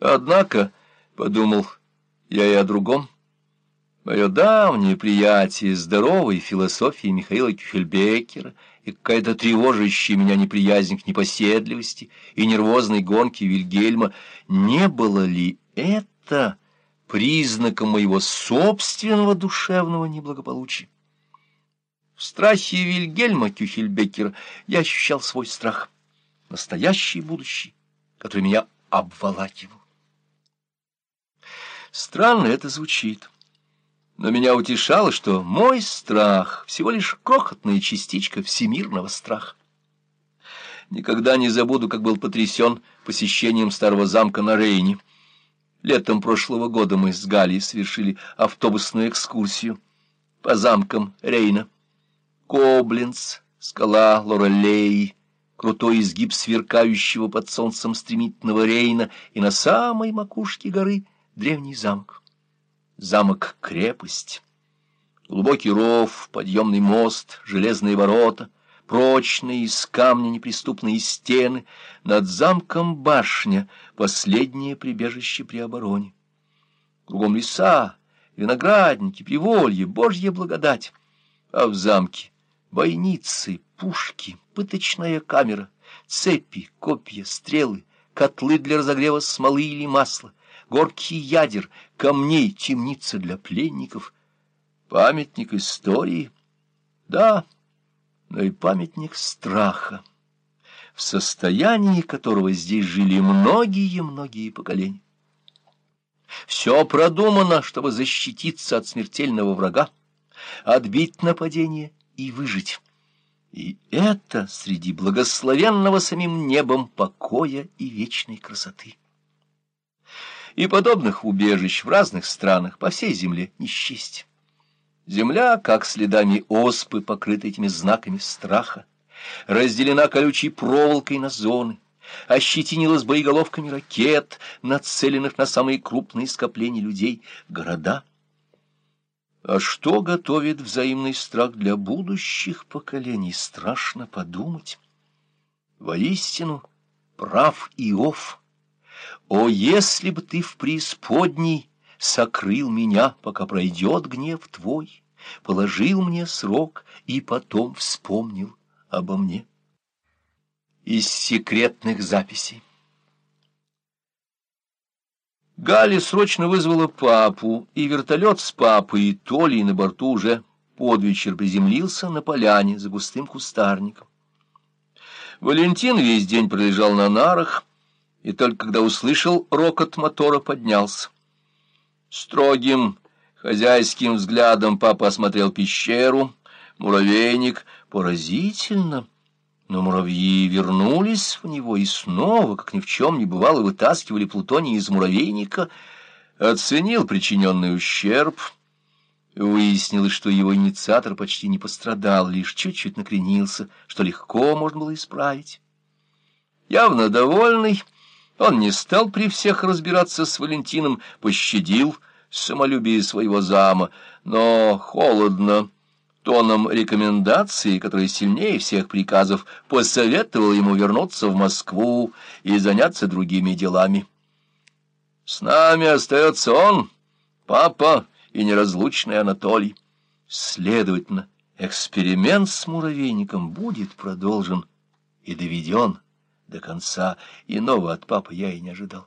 Однако, — подумал я и о другом, мое давнее приятие здоровой философии Михаила Кюхельбекера и какая-то тревожащая меня неприязнь к непоседливости и нервозной гонке Вильгельма, не было ли это признаком моего собственного душевного неблагополучия? В страхе Вильгельма Кюхельбекера я ощущал свой страх, настоящий и будущий, который меня обволакивал. Странно это звучит, но меня утешало, что мой страх — всего лишь крохотная частичка всемирного страха. Никогда не забуду, как был потрясен посещением старого замка на Рейне. Летом прошлого года мы с Галей совершили автобусную экскурсию по замкам Рейна. Коблинц, скала Лорелей, крутой изгиб сверкающего под солнцем стремительного Рейна и на самой макушке горы древний замок. Замок-крепость, глубокий ров, подъемный мост, железные ворота, прочные из камня неприступные стены, над замком башня, последнее прибежище при обороне. Кругом леса, виноградники, приволье, божья благодать, а в замке бойницы, пушки, пыточная камера, цепи, копья, стрелы, котлы для разогрева смолы или масла, горки ядер, камней, темница для пленников, памятник истории, да, но и памятник страха, в состоянии которого здесь жили многие-многие поколения. Все продумано, чтобы защититься от смертельного врага, отбить нападение и выжить. И это среди благословенного самим небом покоя и вечной красоты. И подобных убежищ в разных странах по всей земле не счесть. Земля, как следами оспы, покрыта этими знаками страха, разделена колючей проволокой на зоны, ощетинилась боеголовками ракет, нацеленных на самые крупные скопления людей, города — а что готовит взаимный страх для будущих поколений, страшно подумать. Воистину, прав Иов. О, если бы ты в преисподней сокрыл меня, пока пройдет гнев твой, положил мне срок и потом вспомнил обо мне. Из секретных записей. Галя срочно вызвала папу, и вертолет с папой и Толей на борту уже под вечер приземлился на поляне за густым кустарником. Валентин весь день пролежал на нарах, и только когда услышал рокот мотора, поднялся. Строгим хозяйским взглядом папа осмотрел пещеру, муравейник. Поразительно! Но муравьи вернулись в него и снова, как ни в чем не бывало, вытаскивали плутоний из муравейника, оценил причиненный ущерб. Выяснилось, что его инициатор почти не пострадал, лишь чуть-чуть накренился, что легко можно было исправить. Явно довольный, он не стал при всех разбираться с Валентином, пощадил самолюбие своего зама, но холодно тоном рекомендации, которая сильнее всех приказов, посоветовал ему вернуться в Москву и заняться другими делами. «С нами остается он, папа и неразлучный Анатолий. Следовательно, эксперимент с муравейником будет продолжен и доведен до конца. Иного от папы я и не ожидал».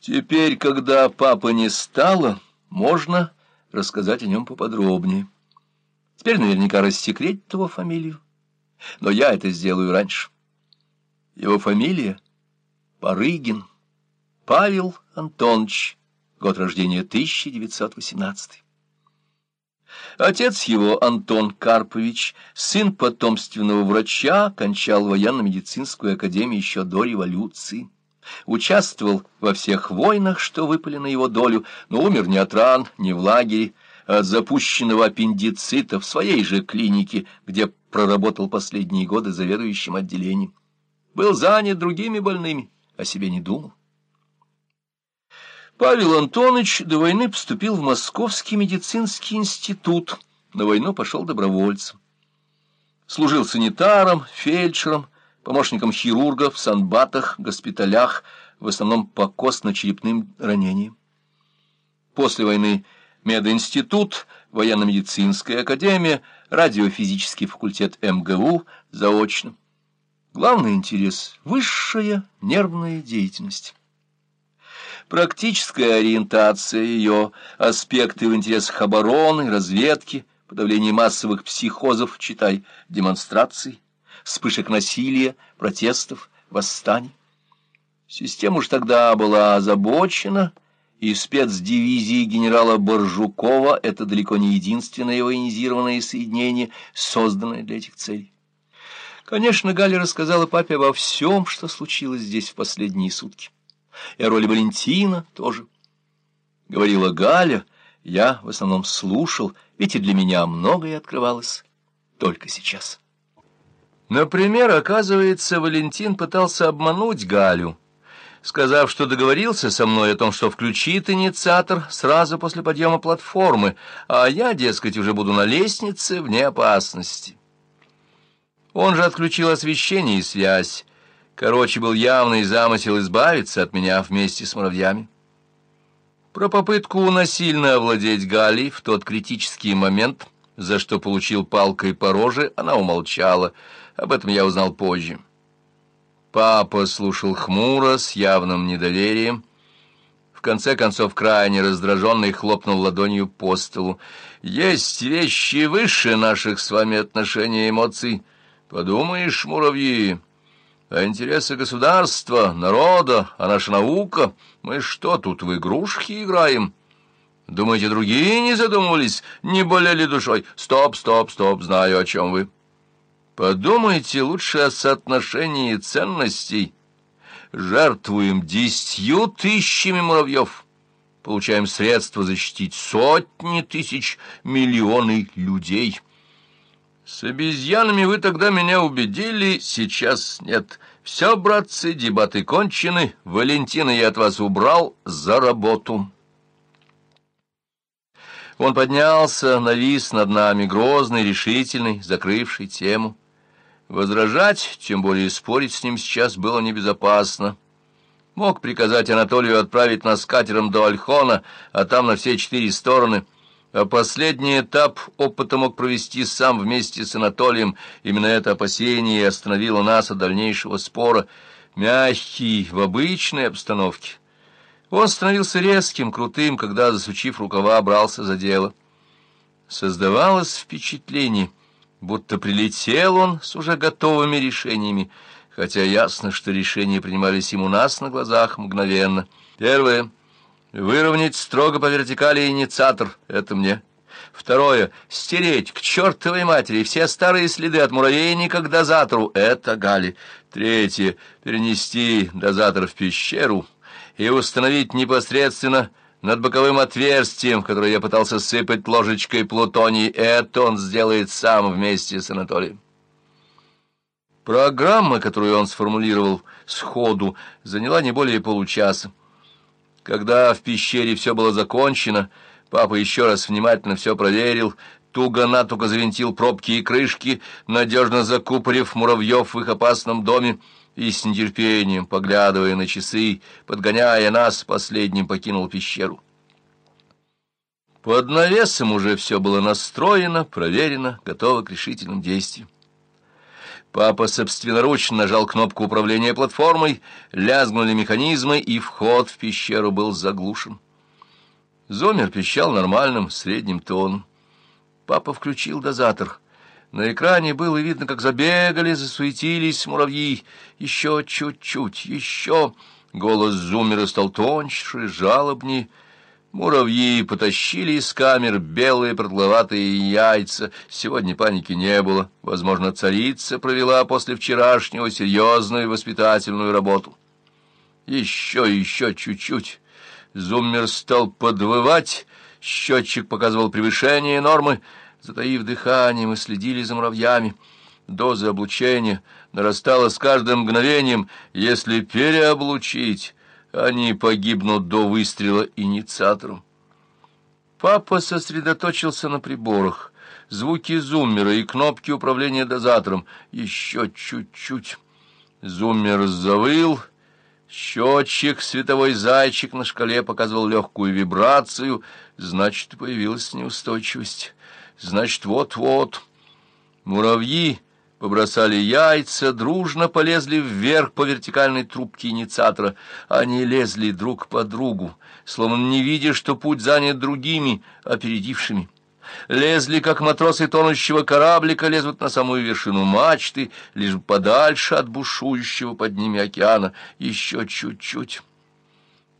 Теперь, когда папа не стало, можно рассказать о нем поподробнее. Теперь наверняка рассекретит его фамилию, но я это сделаю раньше. Его фамилия Парыгин Павел Антонович, год рождения 1918. Отец его, Антон Карпович, сын потомственного врача, кончал военно-медицинскую академию еще до революции. Участвовал во всех войнах, что выпали на его долю, но умер не от ран, не в лагере, а от запущенного аппендицита в своей же клинике, где проработал последние годы заведующим отделением. Был занят другими больными, о себе не думал. Павел Антонович до войны поступил в Московский медицинский институт, на войну пошел добровольцем. Служил санитаром, фельдшером, помощником хирурга в санбатах, госпиталях, в основном по костно-черепным ранениям. После войны мединститут, военно-медицинская академия, радиофизический факультет МГУ заочно. Главный интерес – высшая нервная деятельность. Практическая ориентация ее, аспекты в интересах обороны, разведки, подавление массовых психозов, читай, демонстраций, вспышек насилия, протестов, восстаний. Система уж тогда была озабочена, и спецдивизии генерала Боржукова — это далеко не единственное военизированное соединение, созданное для этих целей. Конечно, Галя рассказала папе обо всем, что случилось здесь в последние сутки. И о роли Валентина тоже. Говорила Галя, я в основном слушал, ведь и для меня многое открывалось только сейчас. Например, оказывается, Валентин пытался обмануть Галю, сказав, что договорился со мной о том, что включит инициатор сразу после подъема платформы, а я, дескать, уже буду на лестнице вне опасности. Он же отключил освещение и связь. Короче, был явный замысел избавиться от меня вместе с муравьями. Про попытку насильно овладеть Галей в тот критический момент, за что получил палкой по роже, она умолчала. Об этом я узнал позже. Папа слушал хмуро, с явным недоверием. В конце концов, крайне раздраженный, хлопнул ладонью по столу. «Есть вещи выше наших с вами отношений и эмоций». Подумаешь, муравьи, а интересы государства, народа, а наша наука, мы что, тут в игрушки играем? Думаете, другие не задумывались, не болели душой? Стоп, стоп, стоп, знаю, о чем вы. Подумайте лучше о соотношении ценностей. Жертвуем десятью тысячами муравьев. Получаем средства защитить сотни тысяч, миллионы людей». С обезьянами вы тогда меня убедили, сейчас нет. Все, братцы, дебаты кончены. Валентина я от вас убрал за работу. Он поднялся, навис над нами, грозный, решительный, закрывший тему. Возражать, тем более спорить с ним сейчас было небезопасно. Мог приказать Анатолию отправить нас катером до Альхона, а там на все четыре стороны — а последний этап опыта мог провести сам вместе с Анатолием. Именно это опасение остановило нас от дальнейшего спора. Мягкий, в обычной обстановке. Он становился резким, крутым, когда, засучив рукава, брался за дело. Создавалось впечатление, будто прилетел он с уже готовыми решениями, хотя ясно, что решения принимались ему нас на глазах мгновенно. Первое — Выровнять строго по вертикали инициатор — это мне. Второе — стереть к чертовой матери все старые следы от муравейника к дозатору — это Гали. Третье — перенести дозатор в пещеру и установить непосредственно над боковым отверстием, в которое я пытался сыпать ложечкой плутоний. Это он сделает сам вместе с Анатолием. Программа, которую он сформулировал сходу, заняла не более получаса. Когда в пещере все было закончено, папа еще раз внимательно все проверил, туго-натуго завинтил пробки и крышки, надежно закупорив муравьев в их опасном доме, и с нетерпением, поглядывая на часы, подгоняя нас, последним покинул пещеру. Под навесом уже все было настроено, проверено, готово к решительным действиям. Папа собственноручно нажал кнопку управления платформой, лязгнули механизмы, и вход в пещеру был заглушен. Зомер пищал нормальным, средним тоном. Папа включил дозатор. На экране было видно, как забегали, засуетились муравьи. Еще чуть-чуть, еще... Голос Зумера стал тоньше, жалобнее, Муравьи потащили из камер белые продолговатые яйца. Сегодня паники не было. Возможно, царица провела после вчерашнего серьезную воспитательную работу. Еще, еще чуть-чуть. Зуммер стал подвывать. Счетчик показывал превышение нормы. Затаив дыхание, мы следили за муравьями. Доза облучения нарастала с каждым мгновением. Если переоблучить они погибнут до выстрела инициатором. Папа сосредоточился на приборах. Звуки зуммера и кнопки управления дозатором. Еще чуть-чуть. Зуммер завыл. Счетчик, световой зайчик на шкале показывал легкую вибрацию. Значит, появилась неустойчивость. Значит, вот-вот. Муравьи побросали яйца, дружно полезли вверх по вертикальной трубке инициатора. Они лезли друг по другу, словно не видя, что путь занят другими, опередившими. Лезли, как матросы тонущего кораблика, лезут на самую вершину мачты, лишь подальше от бушующего под ними океана. Еще чуть-чуть.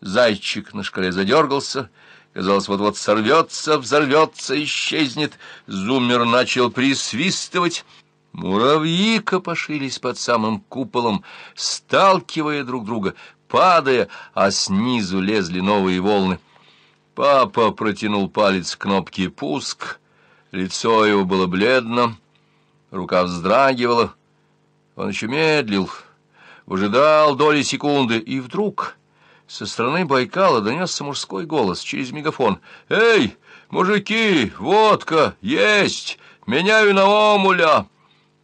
Зайчик на шкале задергался, казалось, вот-вот сорвется, взорвется, исчезнет. Зуммер начал присвистывать. Муравьи копошились под самым куполом, сталкивая друг друга, падая, а снизу лезли новые волны. Папа протянул палец к кнопке «Пуск». Лицо его было бледно, рука вздрагивала. Он еще медлил, выжидал доли секунды, и вдруг со стороны Байкала донесся мужской голос через мегафон. «Эй, мужики, водка есть! Меняю на омуля!»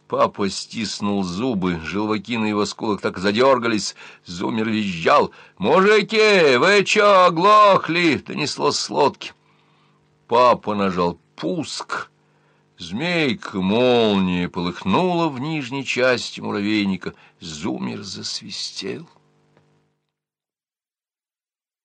Папа стиснул зубы, желваки на его скулах так задергались, зумер визжал. «Мужики, вы чё, оглохли?» — донесло с лодки. Папа нажал «пуск». Змейка молния полыхнула в нижней части муравейника. Зумер засвистел.